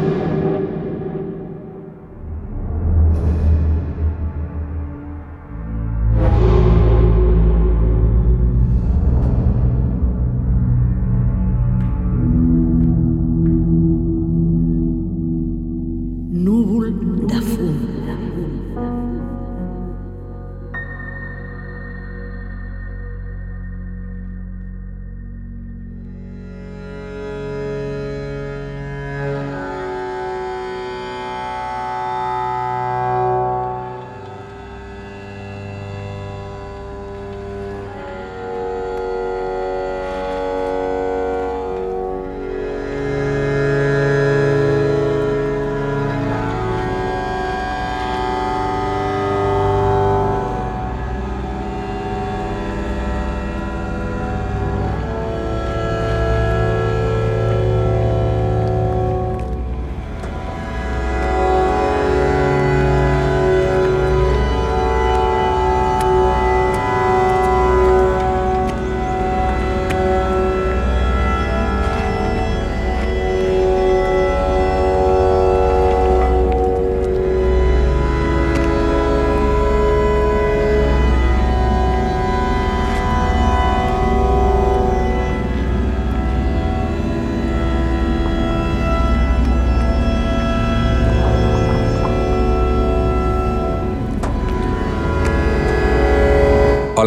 you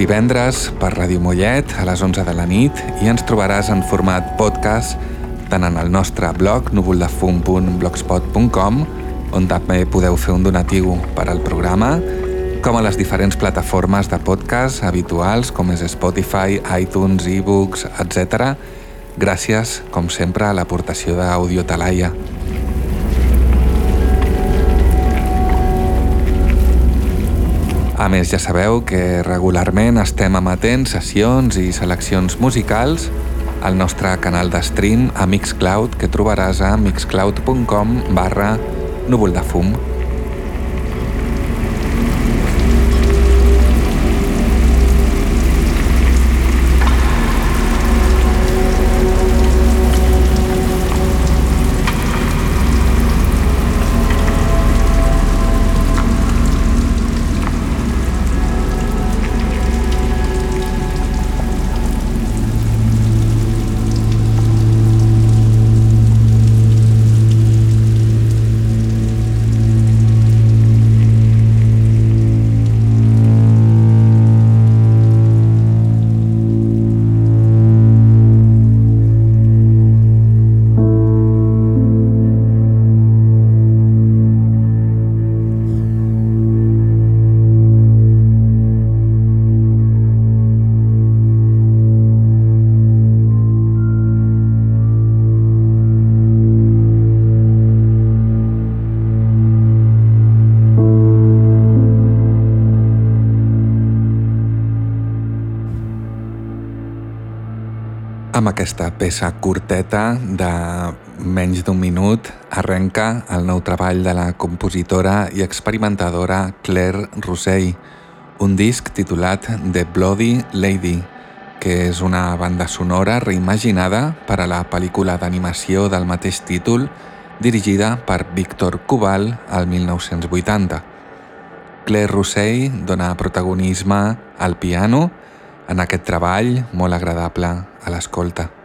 Divendres per Ràdio Mollet a les 11 de la nit i ens trobaràs en format podcast tant en el nostre blog núvoldefum.blogspot.com on també podeu fer un donatiu per al programa com a les diferents plataformes de podcast habituals com és Spotify, iTunes, ebooks, etc. Gràcies, com sempre, a l'aportació d'Audio Talaia. A més, ja sabeu que regularment estem emetent sessions i seleccions musicals al nostre canal de stream a Mixcloud que trobaràs a mixcloud.com barra núvol de fum. Aquesta peça curteta de menys d'un minut arrenca el nou treball de la compositora i experimentadora Claire Rossell, un disc titulat The Bloody Lady, que és una banda sonora reimaginada per a la pel·lícula d'animació del mateix títol dirigida per Víctor Cubal al 1980. Claire Rossell dona protagonisme al piano en aquest treball molt agradable a l'escolta.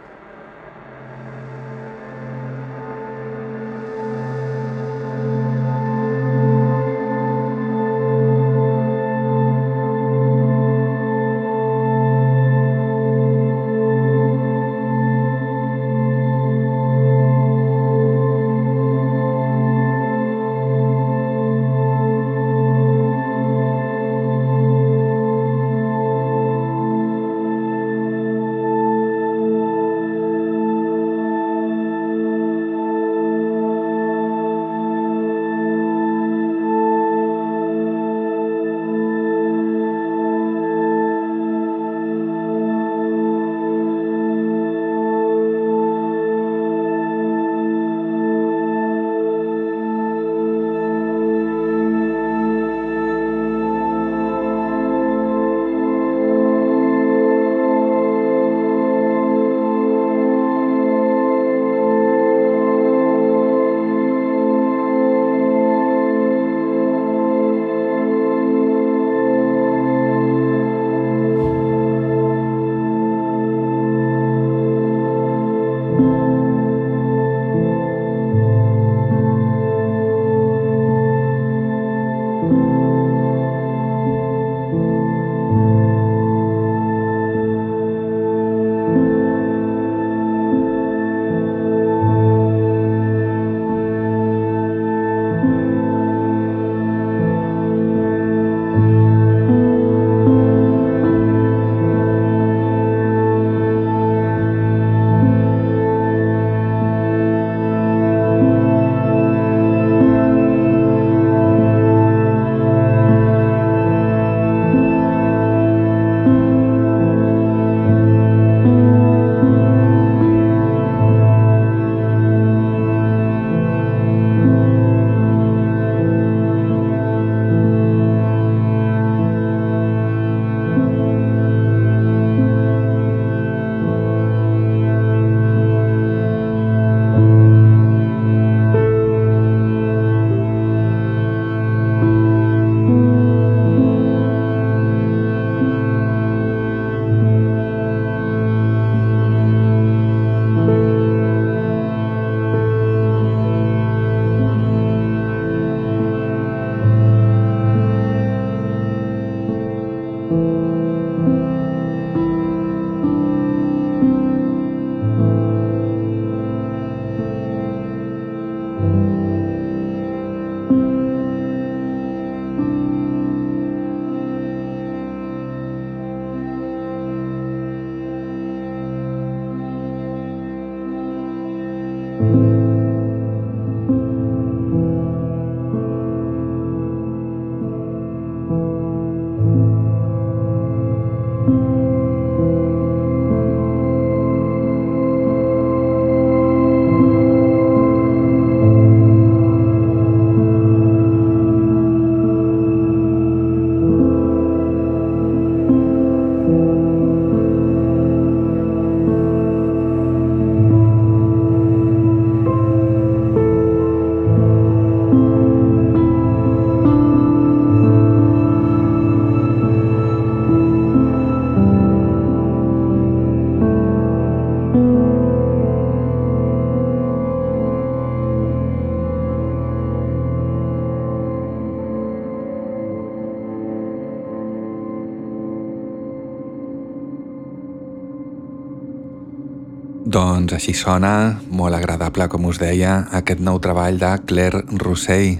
Doncs així sona, molt agradable, com us deia, aquest nou treball de Claire Roussey,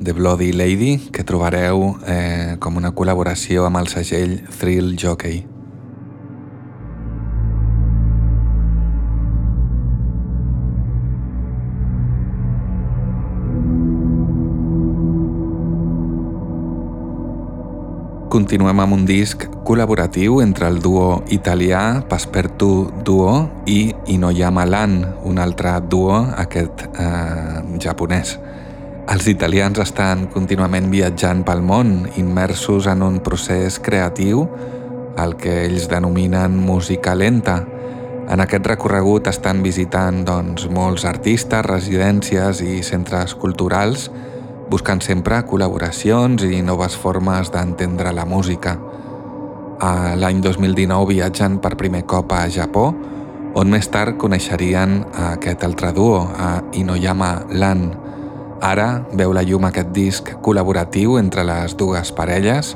The Bloody Lady, que trobareu eh, com una col·laboració amb el segell Thrill Jockey. Continuem amb un disc col·laboratiu entre el duo italià Paspertu Duo i Inoyama Lan, un altre duo, aquest eh, japonès. Els italians estan contínuament viatjant pel món, immersos en un procés creatiu, el que ells denominen música lenta. En aquest recorregut estan visitant doncs, molts artistes, residències i centres culturals, buscant sempre col·laboracions i noves formes d'entendre la música. A l'any 2019 viatgen per primer cop a Japó, on més tard coneixerien a aquest altre duo, a Inoyama Lan. Ara veu la llum aquest disc col·laboratiu entre les dues parelles,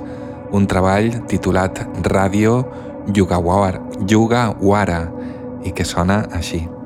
un treball titulat Radio Yugawara, Yugawara i que sona així.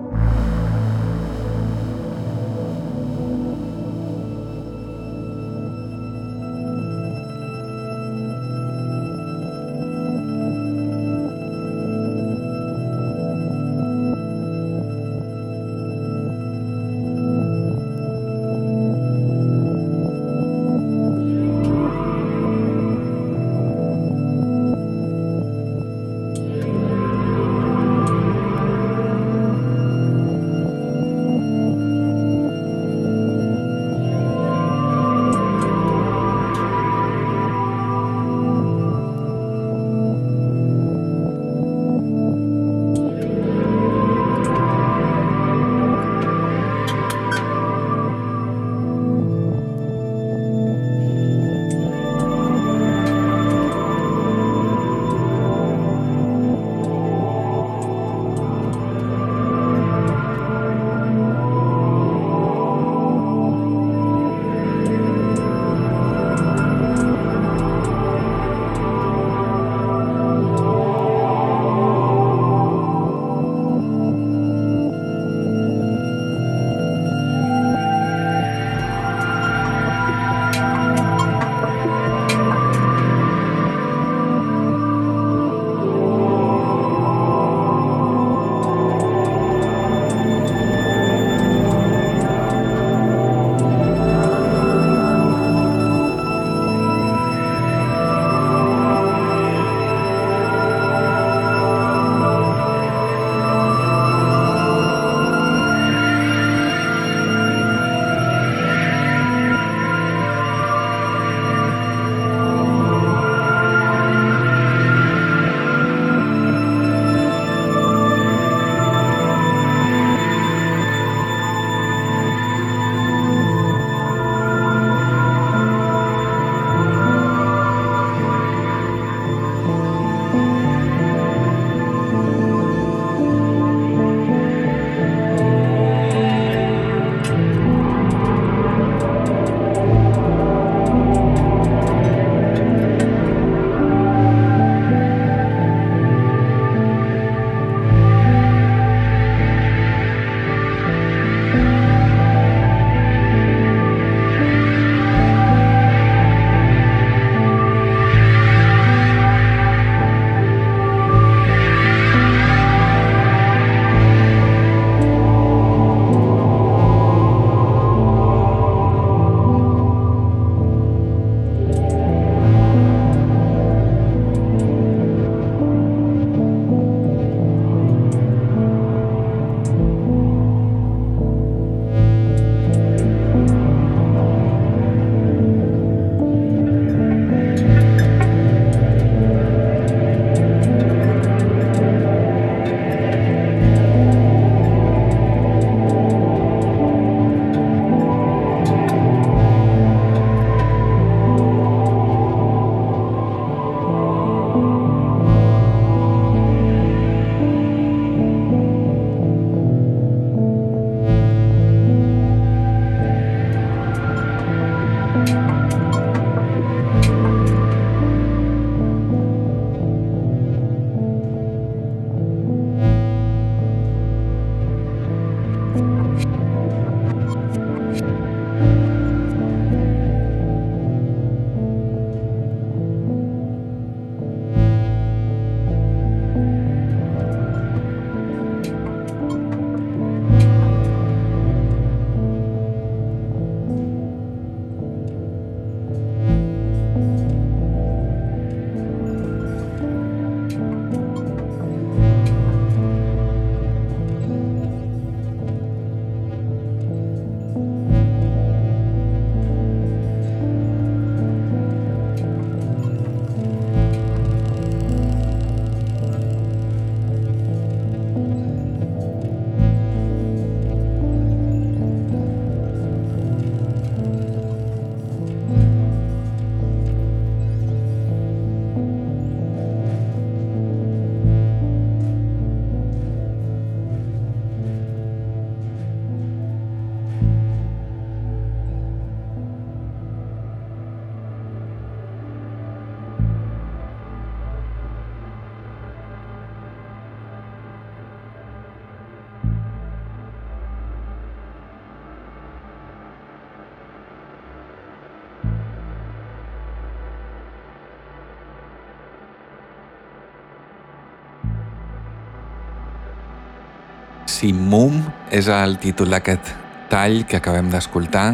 Simum és el títol d'aquest tall que acabem d'escoltar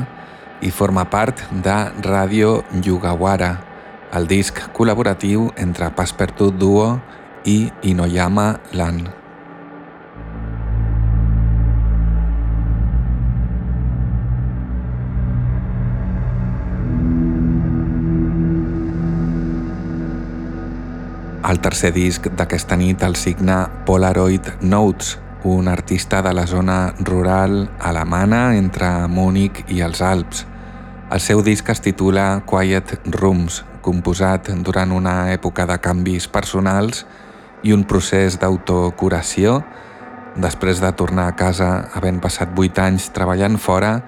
i forma part de Radio Yugawara, el disc col·laboratiu entre Passepartout Duo i Inoyama Land. El tercer disc d'aquesta nit el signa Polaroid Notes, un artista de la zona rural alemana entre Múnich i els Alps. El seu disc es titula Quiet Rooms, composat durant una època de canvis personals i un procés d'autocuració, després de tornar a casa havent passat 8 anys treballant fora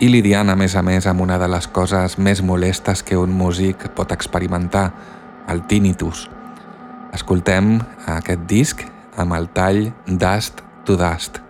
i lidiant a més a més amb una de les coses més molestes que un músic pot experimentar, el tinnitus. Escoltem aquest disc amb el tall Dust to Dust.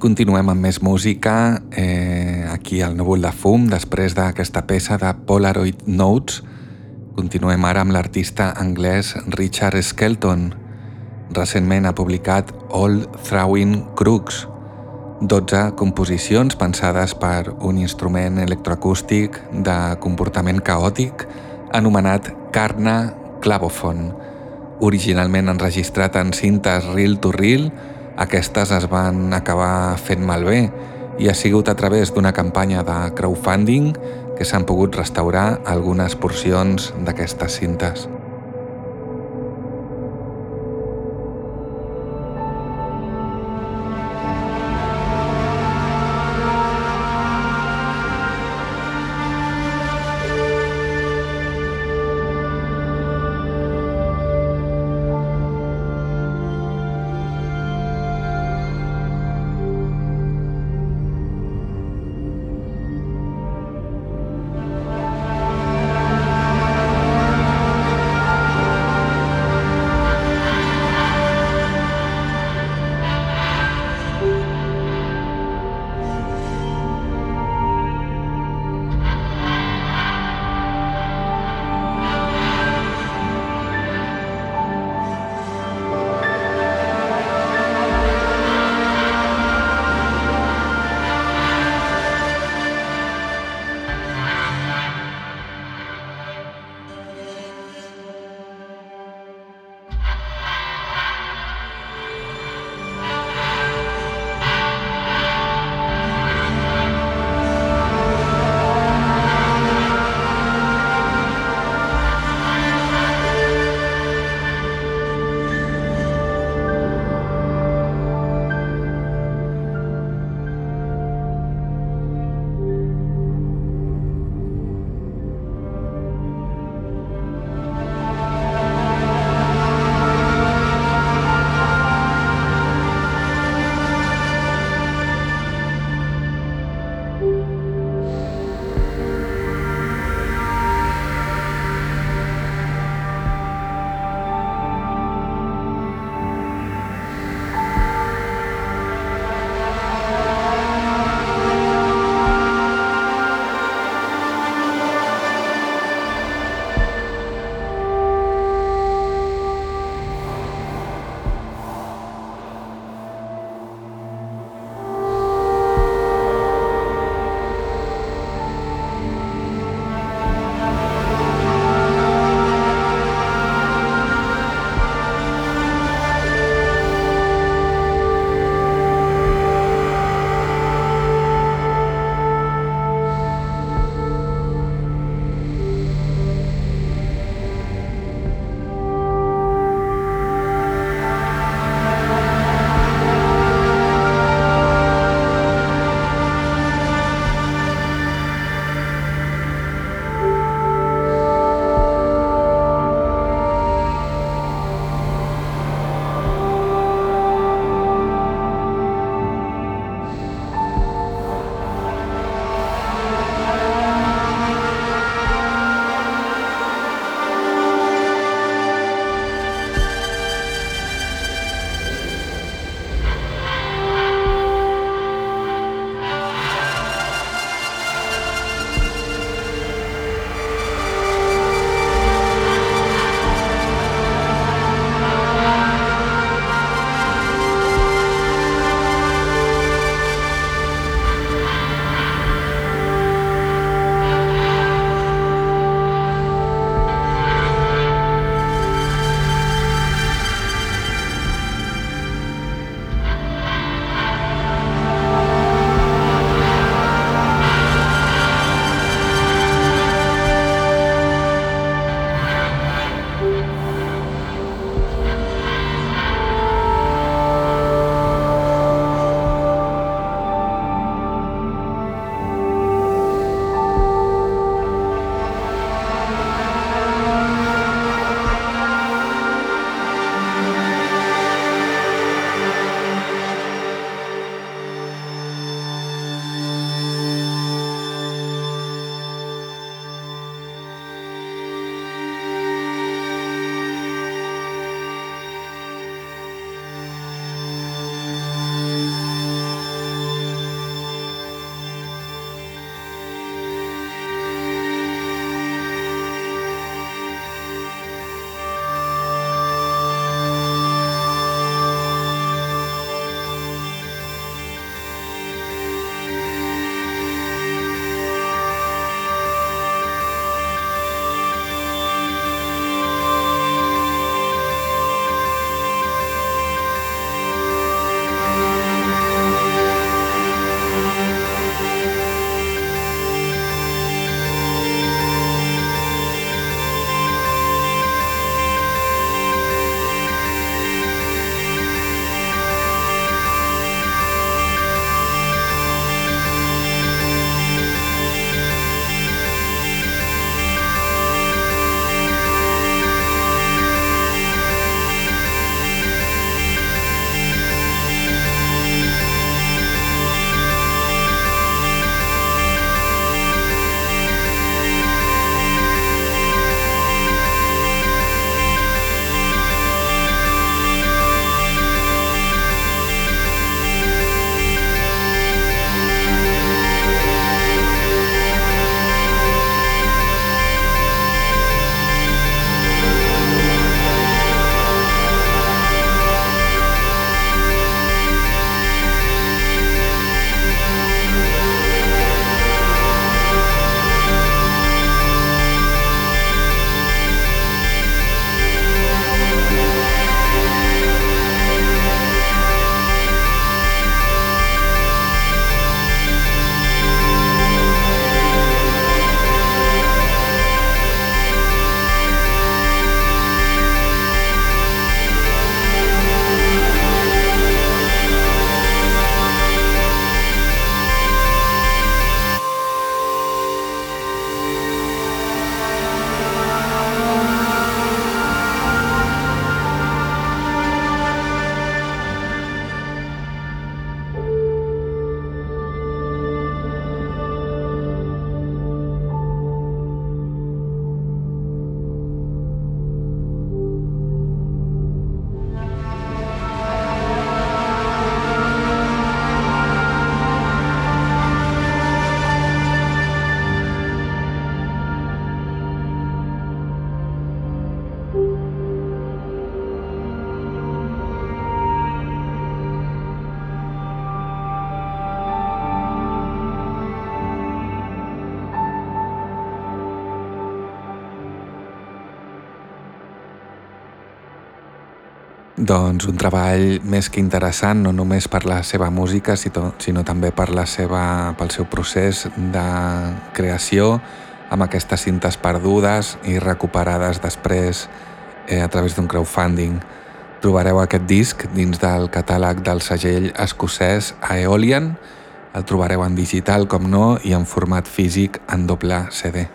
Continuem amb més música, eh, aquí al Núvol de Fum, després d'aquesta peça de Polaroid Notes. Continuem ara amb l'artista anglès Richard Skelton. Recentment ha publicat All Throwing Crooks, 12 composicions pensades per un instrument electroacústic de comportament caòtic anomenat Carna Clavophone. Originalment enregistrat en cintes reel-to-reel, aquestes es van acabar fent malbé i ha sigut a través d'una campanya de crowdfunding que s'han pogut restaurar algunes porcions d'aquestes cintes. Doncs un treball més que interessant, no només per la seva música, sinó també per la seva, pel seu procés de creació, amb aquestes cintes perdudes i recuperades després eh, a través d'un crowdfunding. Trobareu aquest disc dins del catàleg del segell escocès Aeolian, el trobareu en digital, com no, i en format físic en doble CD.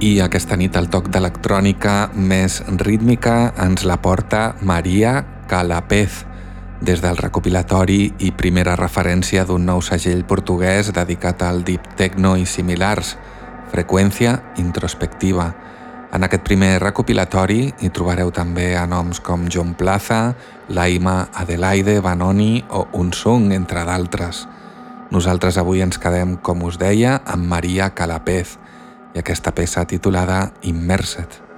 I aquesta nit el toc d'electrònica més rítmica ens la porta Maria Calapez, des del recopilatori i primera referència d'un nou segell portuguès dedicat al deep techno i similars, Freqüència Introspectiva. En aquest primer recopilatori hi trobareu també a noms com John Plaza, Laima Adelaide, Vanoni o Unsung, entre d'altres. Nosaltres avui ens quedem, com us deia, amb Maria Calapez, i aquesta peça titulada Immersed.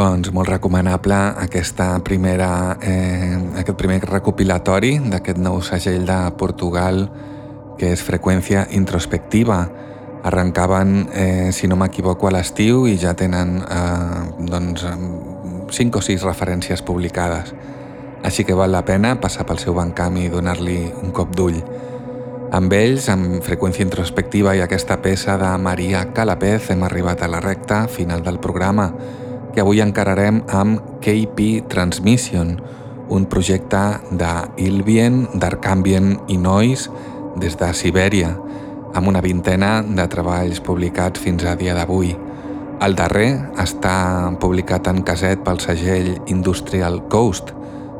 Doncs molt recomanable aquesta primera, eh, aquest primer recopilatori d'aquest nou segell de Portugal que és Freqüència Introspectiva. Arrencaven, eh, si no m'equivoco, a l'estiu i ja tenen eh, doncs, 5 o 6 referències publicades. Així que val la pena passar pel seu bancam i donar-li un cop d'ull. Amb ells, amb freqüència introspectiva i aquesta peça de Maria Calapez, hem arribat a la recta final del programa, que avui encararem amb KP Transmission, un projecte d'Ilvien, d'Arcambient i Noise des de Sibèria, amb una vintena de treballs publicats fins a dia d'avui. El darrer està publicat en caset pel segell Industrial Coast,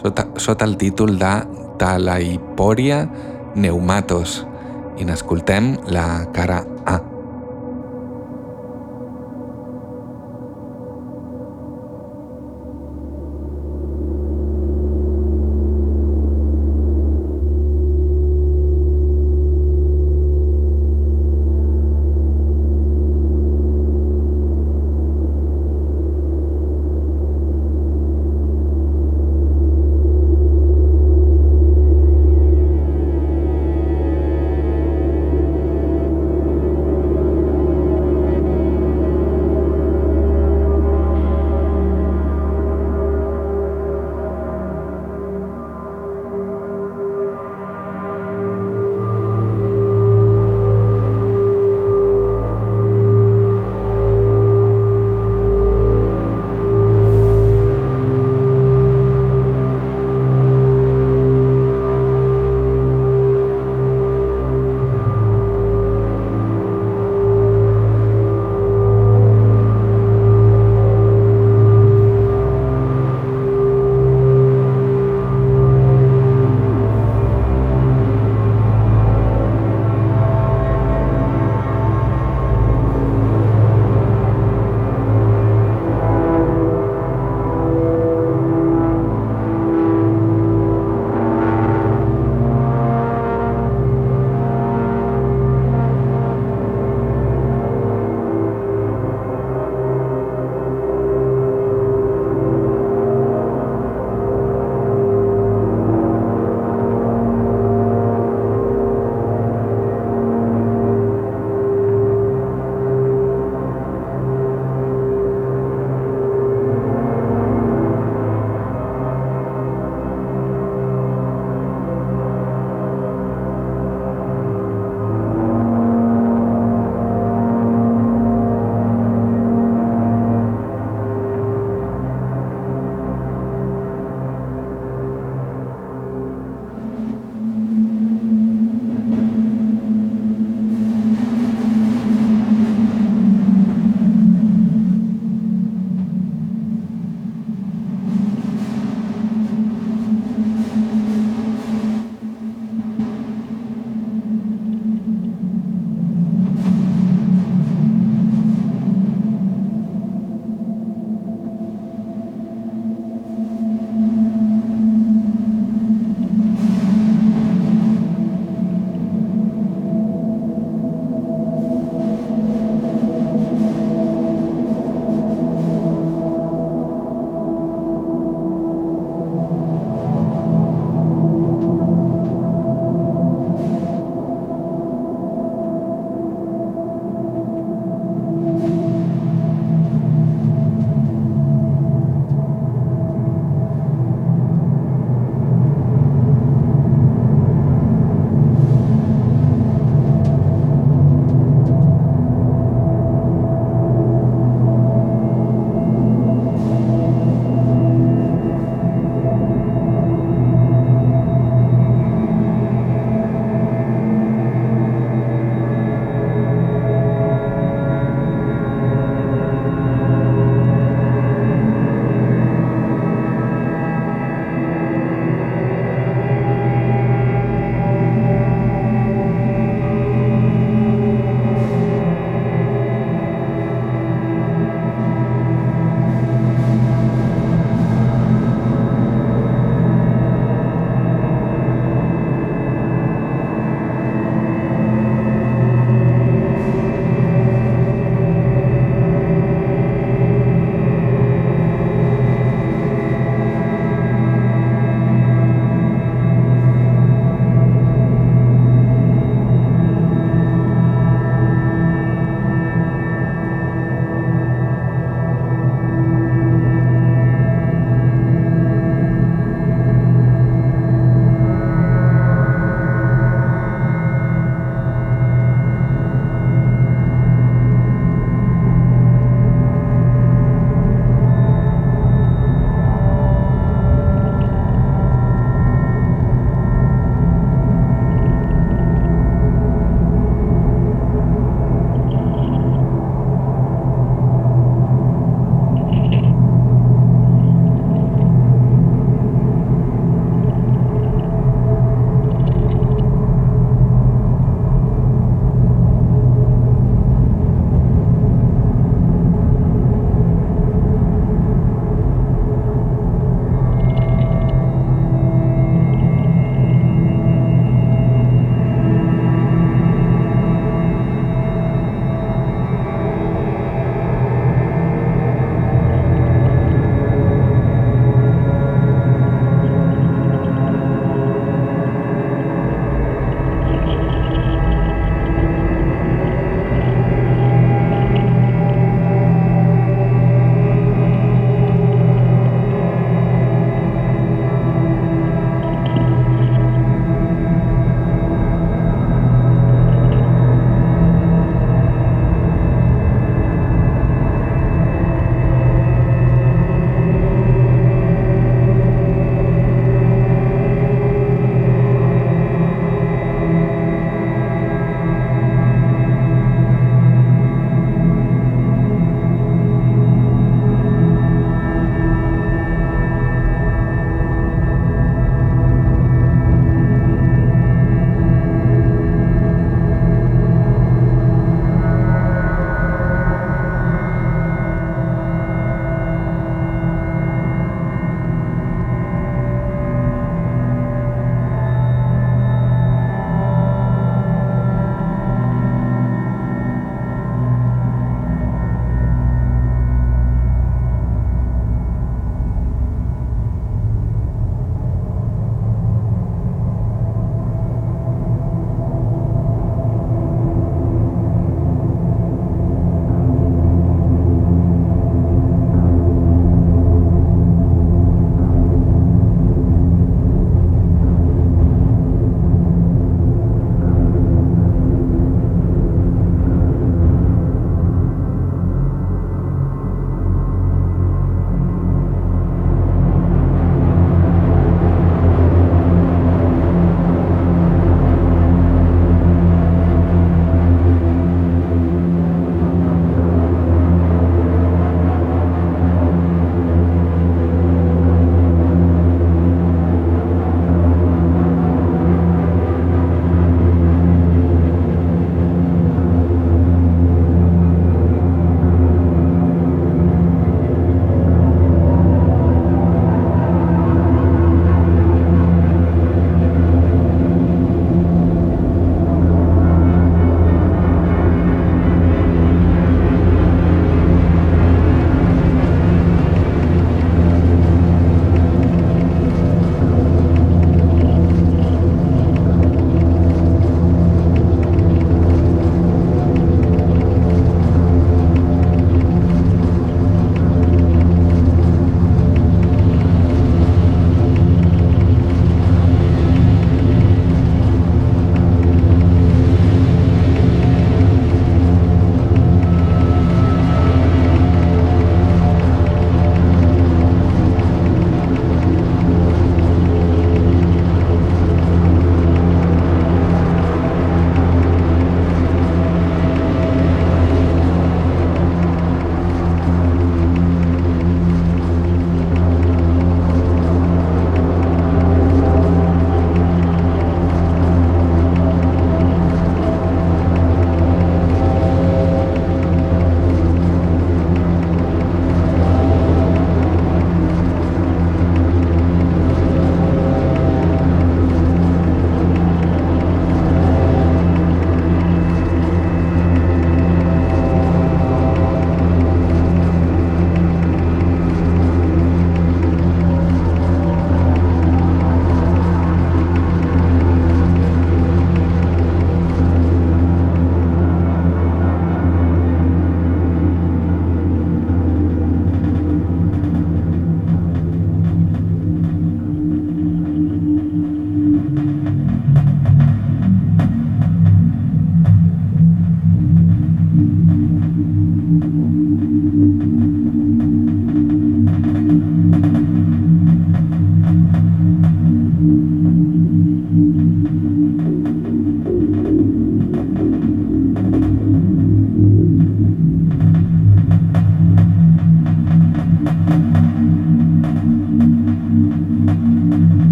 sota, sota el títol de Talaiporia Neumatos i n'escoltem la cara A.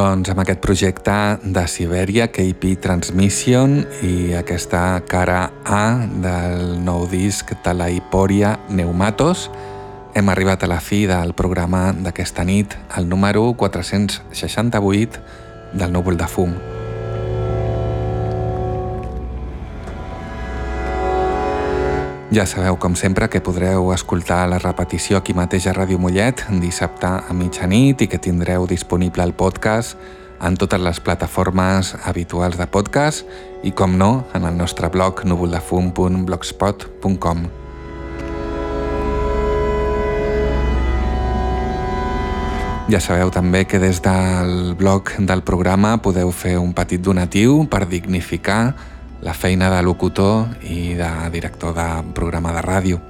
Doncs amb aquest projecte de Siberia, KP Transmission i aquesta cara A del nou disc de la Hiporia Neumatos, hem arribat a la fi del programa d'aquesta nit, el número 468 del Núvol de Fum. Ja sabeu, com sempre, que podreu escoltar la repetició aquí mateix a Ràdio Mollet dissabte a mitjanit i que tindreu disponible el podcast en totes les plataformes habituals de podcast i, com no, en el nostre blog núvoldefum.blogspot.com. Ja sabeu també que des del blog del programa podeu fer un petit donatiu per dignificar la feina de locutor i de director de programa de ràdio.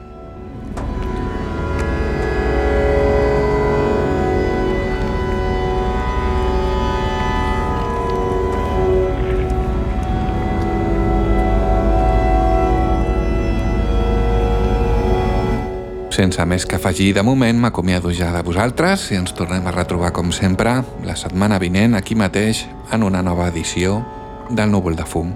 Sense més que afegir, de moment m'acomiado ja de vosaltres i ens tornem a retrobar com sempre la setmana vinent aquí mateix en una nova edició del Núvol de Fum.